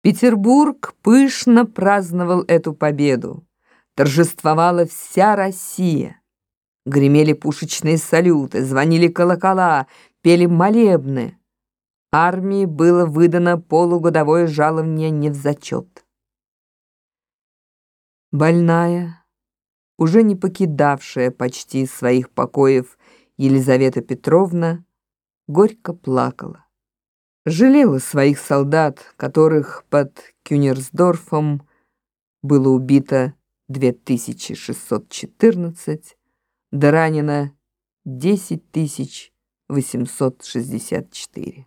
Петербург пышно праздновал эту победу. Торжествовала вся Россия. Гремели пушечные салюты, звонили колокола, пели молебны. Армии было выдано полугодовое жалование не в зачет. Больная, уже не покидавшая почти своих покоев Елизавета Петровна, горько плакала жалела своих солдат, которых под Кюнерсдорфом было убито 2614, да ранено 10864.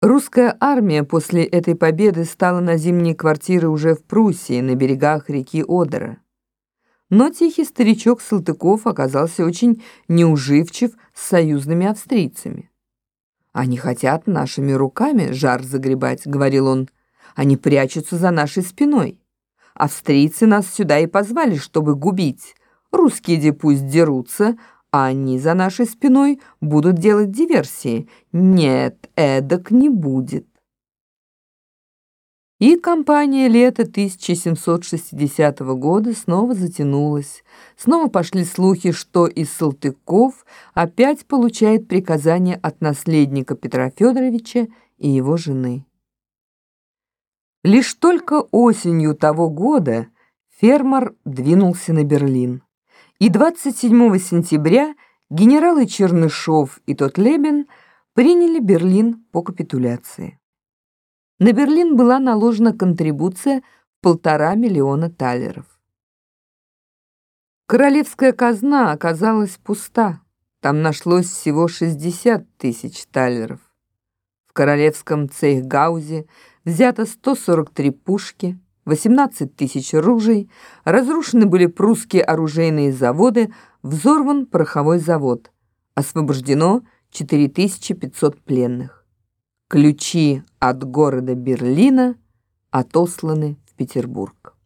Русская армия после этой победы стала на зимние квартиры уже в Пруссии, на берегах реки Одера. Но тихий старичок Салтыков оказался очень неуживчив с союзными австрийцами. «Они хотят нашими руками жар загребать», — говорил он. «Они прячутся за нашей спиной. Австрийцы нас сюда и позвали, чтобы губить. Русские де пусть дерутся, а они за нашей спиной будут делать диверсии. Нет, эдак не будет». И кампания лета 1760 года снова затянулась. Снова пошли слухи, что из Салтыков опять получает приказание от наследника Петра Федоровича и его жены. Лишь только осенью того года фермер двинулся на Берлин. И 27 сентября генералы Чернышов и Тотлебен приняли Берлин по капитуляции. На Берлин была наложена контрибуция в полтора миллиона талеров. Королевская казна оказалась пуста. Там нашлось всего 60 тысяч талеров. В королевском цейхгаузе взято 143 пушки, 18 тысяч ружей, разрушены были прусские оружейные заводы, взорван пороховой завод, освобождено 4500 пленных. Ключи от города Берлина отосланы в Петербург.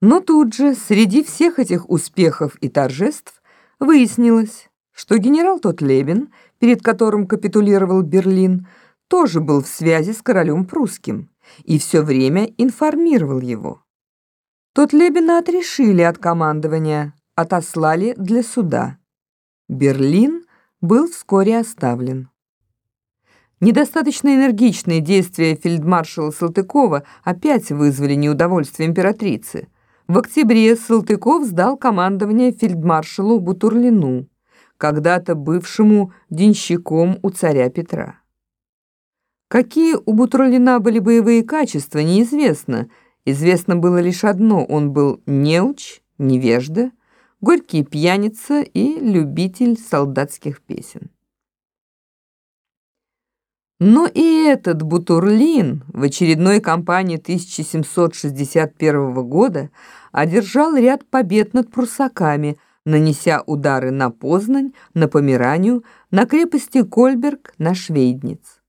Но тут же, среди всех этих успехов и торжеств, выяснилось, что генерал Тотлебен, перед которым капитулировал Берлин, тоже был в связи с королем прусским и все время информировал его. Тотлебена отрешили от командования, отослали для суда. Берлин был вскоре оставлен. Недостаточно энергичные действия фельдмаршала Салтыкова опять вызвали неудовольствие императрицы. В октябре Салтыков сдал командование фельдмаршалу Бутурлину, когда-то бывшему денщиком у царя Петра. Какие у Бутурлина были боевые качества, неизвестно. Известно было лишь одно – он был неуч, невежда, горький пьяница и любитель солдатских песен. Но и этот Бутурлин в очередной кампании 1761 года одержал ряд побед над прусаками, нанеся удары на Познань, на Померанию, на крепости Кольберг, на Швейдниц.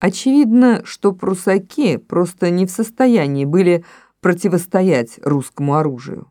Очевидно, что прусаки просто не в состоянии были противостоять русскому оружию.